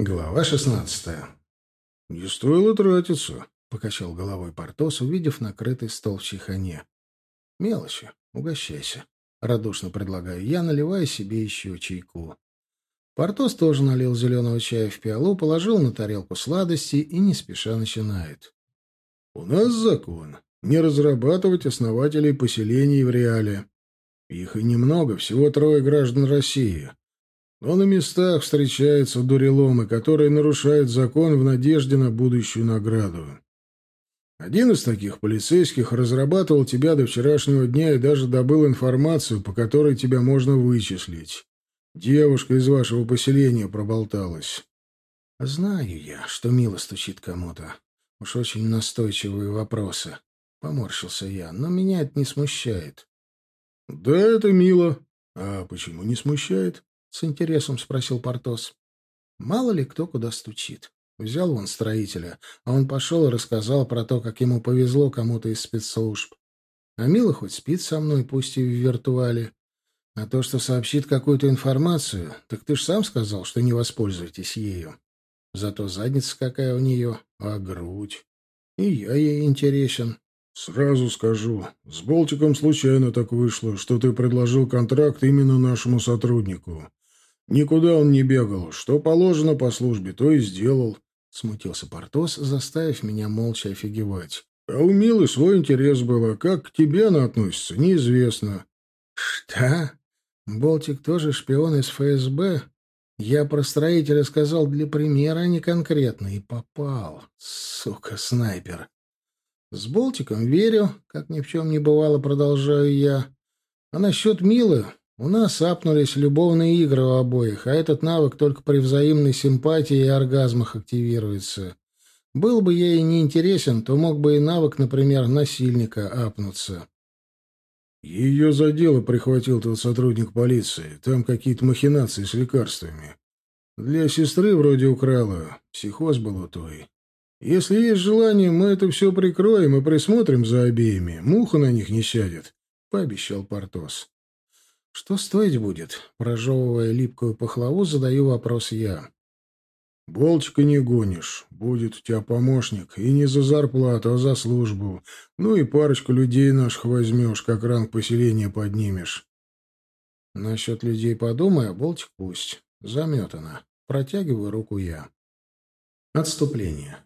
Глава шестнадцатая. «Не стоило тратиться», — покачал головой Портос, увидев накрытый стол в чайхане. «Мелочи. Угощайся», — радушно предлагаю я, наливая себе еще чайку. Портос тоже налил зеленого чая в пиалу, положил на тарелку сладости и не спеша начинает. «У нас закон — не разрабатывать основателей поселений в реале. Их и немного, всего трое граждан России. Но на местах встречаются дуреломы, которые нарушают закон в надежде на будущую награду. Один из таких полицейских разрабатывал тебя до вчерашнего дня и даже добыл информацию, по которой тебя можно вычислить. Девушка из вашего поселения проболталась. Знаю я, что Мила стучит кому-то. Уж очень настойчивые вопросы. Поморщился я, но меня это не смущает. Да, это Мила. А почему не смущает? С интересом спросил Портос. Мало ли кто куда стучит. Взял он строителя, а он пошел и рассказал про то, как ему повезло кому-то из спецслужб. А Мила хоть спит со мной, пусть и в виртуале. А то, что сообщит какую-то информацию, так ты ж сам сказал, что не воспользуйтесь ею. Зато задница какая у нее, а грудь. И я ей интересен. Сразу скажу, с Болтиком случайно так вышло, что ты предложил контракт именно нашему сотруднику. Никуда он не бегал. Что положено по службе, то и сделал. Смутился Портос, заставив меня молча офигевать. А у Милы свой интерес был, а как к тебе она относится, неизвестно. Что? Болтик тоже шпион из ФСБ? Я про строителя сказал для примера, а не конкретно, и попал. Сука, снайпер. С Болтиком верю, как ни в чем не бывало, продолжаю я. А насчет Милы, у нас апнулись любовные игры у обоих, а этот навык только при взаимной симпатии и оргазмах активируется. Был бы ей не интересен, то мог бы и навык, например, насильника апнуться. Ее за дело прихватил тот сотрудник полиции. Там какие-то махинации с лекарствами. Для сестры вроде украла. Психоз был у той. Если есть желание, мы это все прикроем и присмотрим за обеими. Муха на них не сядет, — пообещал Портос. Что стоить будет? Прожевывая липкую пахлаву, задаю вопрос я. Болчика не гонишь. Будет у тебя помощник. И не за зарплату, а за службу. Ну и парочку людей наших возьмешь, как ранг поселения поднимешь. Насчет людей подумай, а Болтик пусть. Заметано. Протягиваю руку я. Отступление.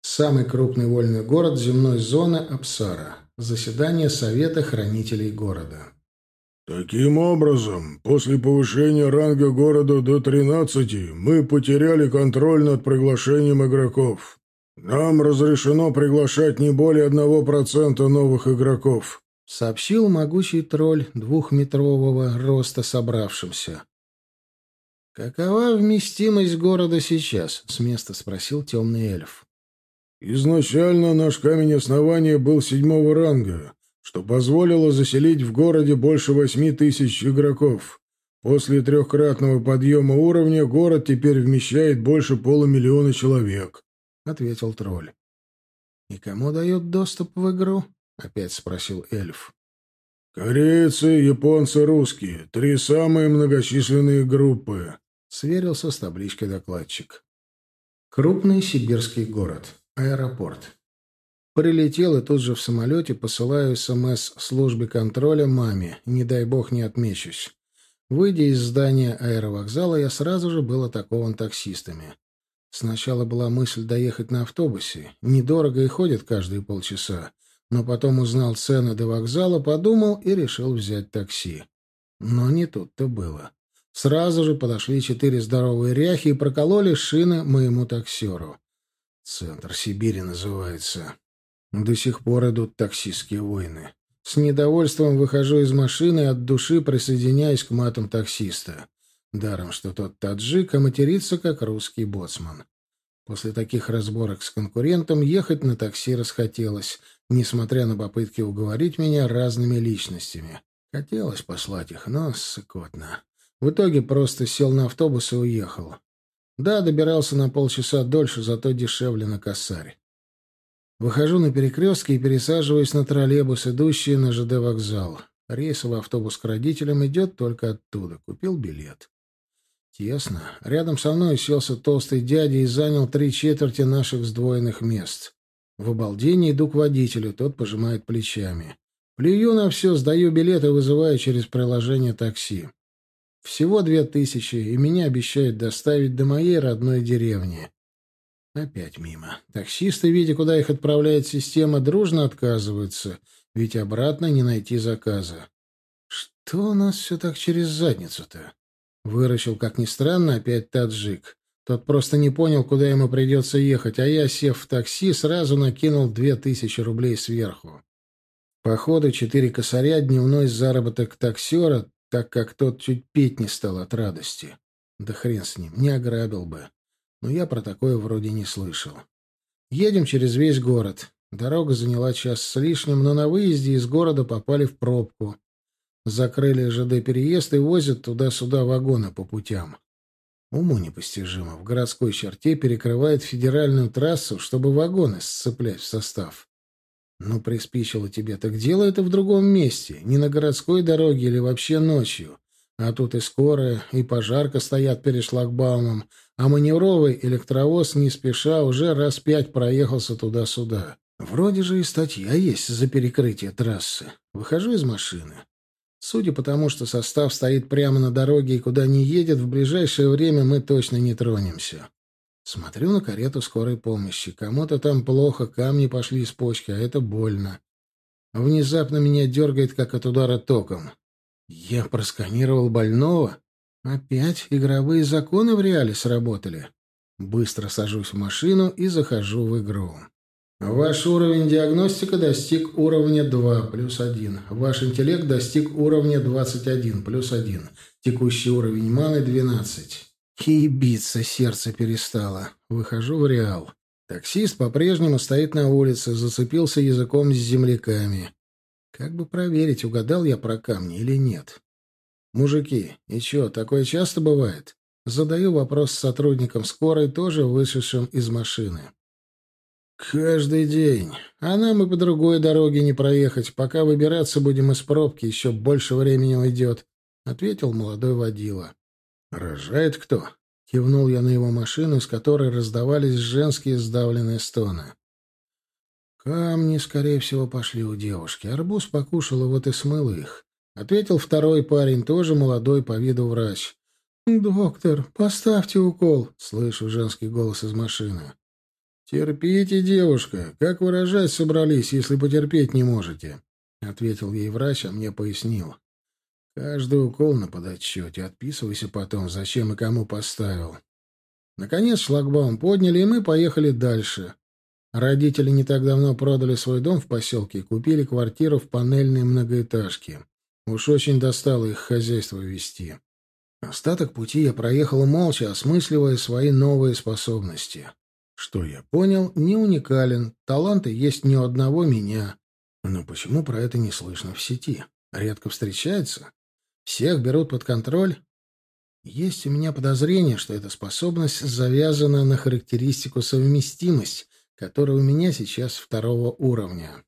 Самый крупный вольный город земной зоны Апсара. Заседание Совета хранителей города. Таким образом, после повышения ранга города до 13 мы потеряли контроль над приглашением игроков. Нам разрешено приглашать не более одного процента новых игроков, сообщил могучий тролль двухметрового роста собравшимся. Какова вместимость города сейчас? с места спросил темный эльф. Изначально наш камень основания был седьмого ранга, что позволило заселить в городе больше восьми тысяч игроков. После трехкратного подъема уровня город теперь вмещает больше полумиллиона человек, — ответил тролль. — И кому дают доступ в игру? — опять спросил эльф. — Корейцы, японцы, русские. Три самые многочисленные группы, — сверился с табличкой докладчик. Крупный сибирский город. Аэропорт. Прилетел и тут же в самолете посылаю СМС службе контроля маме, не дай бог не отмечусь. Выйдя из здания аэровокзала, я сразу же был атакован таксистами. Сначала была мысль доехать на автобусе. Недорого и ходит каждые полчаса. Но потом узнал цены до вокзала, подумал и решил взять такси. Но не тут-то было. Сразу же подошли четыре здоровые ряхи и прокололи шины моему таксеру. Центр Сибири называется. До сих пор идут таксистские войны. С недовольством выхожу из машины и от души присоединяюсь к матам таксиста. Даром, что тот таджик, а матерится, как русский боцман. После таких разборок с конкурентом ехать на такси расхотелось, несмотря на попытки уговорить меня разными личностями. Хотелось послать их, но ссыкотно. В итоге просто сел на автобус и уехал. Да, добирался на полчаса дольше, зато дешевле на косарь. Выхожу на перекрестке и пересаживаюсь на троллейбус, идущий на ЖД вокзал. Рейсовый автобус к родителям идет только оттуда. Купил билет. Тесно. Рядом со мной селся толстый дядя и занял три четверти наших сдвоенных мест. В обалдении иду к водителю, тот пожимает плечами. Плюю на все, сдаю билеты, вызываю через приложение такси. Всего две тысячи, и меня обещают доставить до моей родной деревни. Опять мимо. Таксисты, видя, куда их отправляет система, дружно отказываются, ведь обратно не найти заказа. Что у нас все так через задницу-то? Выручил, как ни странно, опять таджик. Тот просто не понял, куда ему придется ехать, а я, сев в такси, сразу накинул две тысячи рублей сверху. Походу, четыре косаря — дневной заработок таксера, так как тот чуть петь не стал от радости. Да хрен с ним, не ограбил бы но я про такое вроде не слышал. Едем через весь город. Дорога заняла час с лишним, но на выезде из города попали в пробку. Закрыли ЖД-переезд и возят туда-сюда вагоны по путям. Уму непостижимо. В городской черте перекрывает федеральную трассу, чтобы вагоны сцеплять в состав. Ну, приспичило тебе, так делай это в другом месте, не на городской дороге или вообще ночью. А тут и скорая, и пожарка стоят перед шлагбаумом, а маневровый электровоз не спеша уже раз пять проехался туда-сюда. Вроде же и статья есть за перекрытие трассы. Выхожу из машины. Судя по тому, что состав стоит прямо на дороге и куда не едет, в ближайшее время мы точно не тронемся. Смотрю на карету скорой помощи. Кому-то там плохо, камни пошли из почки, а это больно. Внезапно меня дергает, как от удара током. Я просканировал больного? Опять игровые законы в реале сработали. Быстро сажусь в машину и захожу в игру. Ваш уровень диагностика достиг уровня 2 плюс 1. Ваш интеллект достиг уровня 21 плюс 1. Текущий уровень маны 12. И биться сердце перестало. Выхожу в реал. Таксист по-прежнему стоит на улице, зацепился языком с земляками. Как бы проверить, угадал я про камни или нет. «Мужики, и чё, такое часто бывает?» Задаю вопрос сотрудникам скорой, тоже вышедшим из машины. «Каждый день. А нам и по другой дороге не проехать. Пока выбираться будем из пробки, еще больше времени уйдет», — ответил молодой водила. «Рожает кто?» — кивнул я на его машину, из которой раздавались женские сдавленные стоны. Камни, скорее всего, пошли у девушки. Арбуз покушала, вот и смыл их. — ответил второй парень, тоже молодой по виду врач. «Доктор, поставьте укол», — слышу женский голос из машины. «Терпите, девушка. Как выражать собрались, если потерпеть не можете?» — ответил ей врач, а мне пояснил. «Каждый укол на подотчете. Отписывайся потом, зачем и кому поставил». Наконец шлагбаум подняли, и мы поехали дальше. Родители не так давно продали свой дом в поселке и купили квартиру в панельной многоэтажке. Уж очень достало их хозяйство вести. Остаток пути я проехал молча, осмысливая свои новые способности. Что я понял, не уникален, таланты есть ни у одного меня. Но почему про это не слышно в сети? Редко встречается? Всех берут под контроль? Есть у меня подозрение, что эта способность завязана на характеристику совместимость, которая у меня сейчас второго уровня.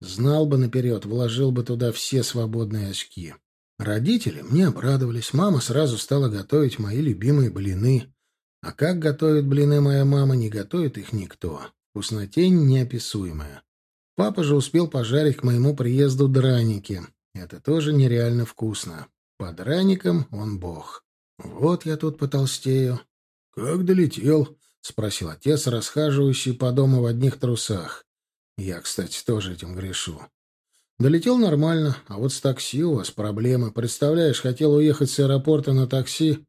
Знал бы наперед, вложил бы туда все свободные очки. Родители мне обрадовались. Мама сразу стала готовить мои любимые блины. А как готовит блины моя мама, не готовит их никто. Вкуснотень неописуемая. Папа же успел пожарить к моему приезду драники. Это тоже нереально вкусно. По драникам он бог. Вот я тут потолстею. — Как долетел? — спросил отец, расхаживающий по дому в одних трусах. Я, кстати, тоже этим грешу. Долетел нормально, а вот с такси у вас проблемы. Представляешь, хотел уехать с аэропорта на такси.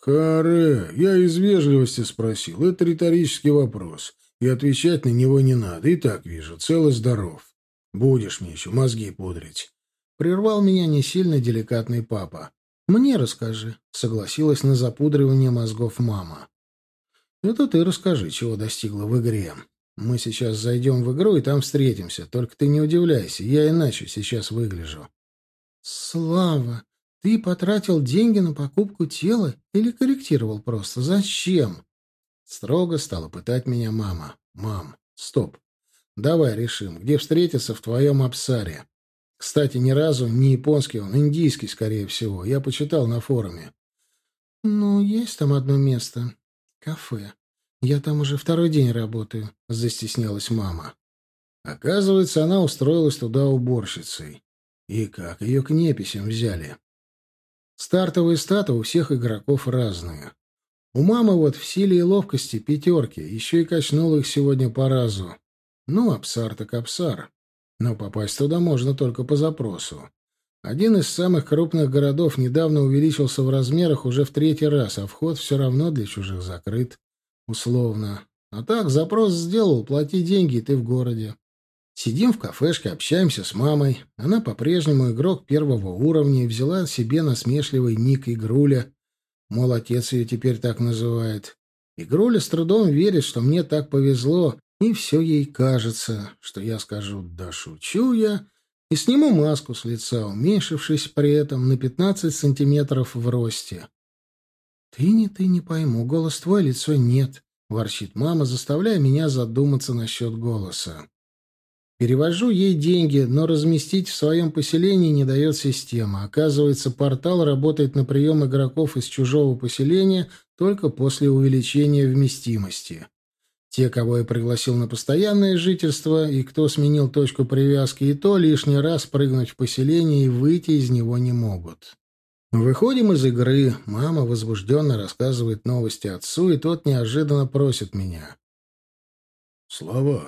Харе, я из вежливости спросил. Это риторический вопрос. И отвечать на него не надо. И так вижу, цел и здоров. Будешь мне еще мозги пудрить. Прервал меня не сильно деликатный папа. «Мне расскажи», — согласилась на запудривание мозгов мама. «Это ты расскажи, чего достигла в игре. Мы сейчас зайдем в игру и там встретимся. Только ты не удивляйся, я иначе сейчас выгляжу. Слава, ты потратил деньги на покупку тела или корректировал просто? Зачем? Строго стала пытать меня мама. Мам, стоп. Давай решим, где встретиться в твоем абсаре. Кстати, ни разу не японский он, индийский, скорее всего. Я почитал на форуме. «Ну, есть там одно место. Кафе. Я там уже второй день работаю», — застеснялась мама. Оказывается, она устроилась туда уборщицей. И как ее к неписям взяли? Стартовые статы у всех игроков разные. У мамы вот в силе и ловкости пятерки, еще и качнула их сегодня по разу. Ну, абсар так абсар. Но попасть туда можно только по запросу. Один из самых крупных городов недавно увеличился в размерах уже в третий раз, а вход все равно для чужих закрыт. Условно. А так, запрос сделал, плати деньги, и ты в городе. Сидим в кафешке, общаемся с мамой. Она по-прежнему игрок первого уровня и взяла себе насмешливый ник Игруля. Мол, отец ее теперь так называет. Игруля с трудом верит, что мне так повезло, и все ей кажется, что я скажу «да шучу я», и сниму маску с лица, уменьшившись при этом на 15 сантиметров в росте. «Ты не ты не пойму, голос твой, лицо нет», — ворчит мама, заставляя меня задуматься насчет голоса. Перевожу ей деньги, но разместить в своем поселении не дает система. Оказывается, портал работает на прием игроков из чужого поселения только после увеличения вместимости. Те, кого я пригласил на постоянное жительство, и кто сменил точку привязки, и то лишний раз прыгнуть в поселение и выйти из него не могут. Выходим из игры, мама возбужденно рассказывает новости отцу, и тот неожиданно просит меня. «Слава,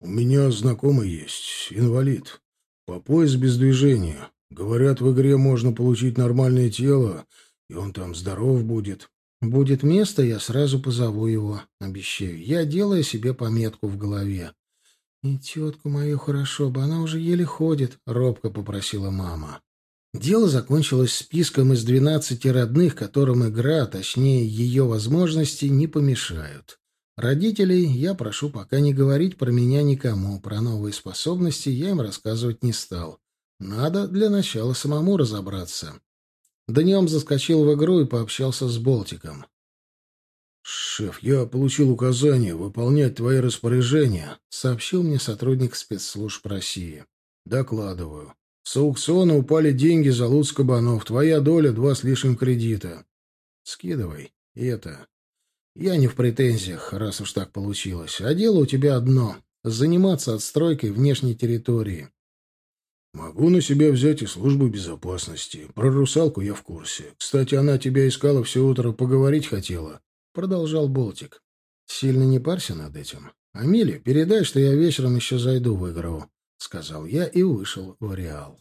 у меня знакомый есть, инвалид. По пояс без движения. Говорят, в игре можно получить нормальное тело, и он там здоров будет. Будет место, я сразу позову его, обещаю. Я делаю себе пометку в голове. И тетку мою хорошо бы, она уже еле ходит, — робко попросила мама. Дело закончилось списком из двенадцати родных, которым игра, точнее ее возможности, не помешают. Родителей я прошу пока не говорить про меня никому, про новые способности я им рассказывать не стал. Надо для начала самому разобраться. Днем заскочил в игру и пообщался с Болтиком. «Шеф, я получил указание выполнять твои распоряжения», — сообщил мне сотрудник спецслужб России. «Докладываю. С аукциона упали деньги за лут кабанов. Твоя доля — два с лишним кредита. Скидывай. И это. Я не в претензиях, раз уж так получилось. А дело у тебя одно — заниматься отстройкой внешней территории. Могу на себя взять и службу безопасности. Про русалку я в курсе. Кстати, она тебя искала все утро, поговорить хотела. Продолжал Болтик. Сильно не парься над этим. Амиле, передай, что я вечером еще зайду в игру. — сказал я и вышел в Реал.